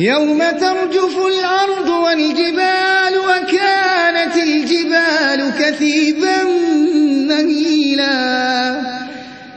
يوم ترجف الأرض والجبال وكانت الجبال كثيبا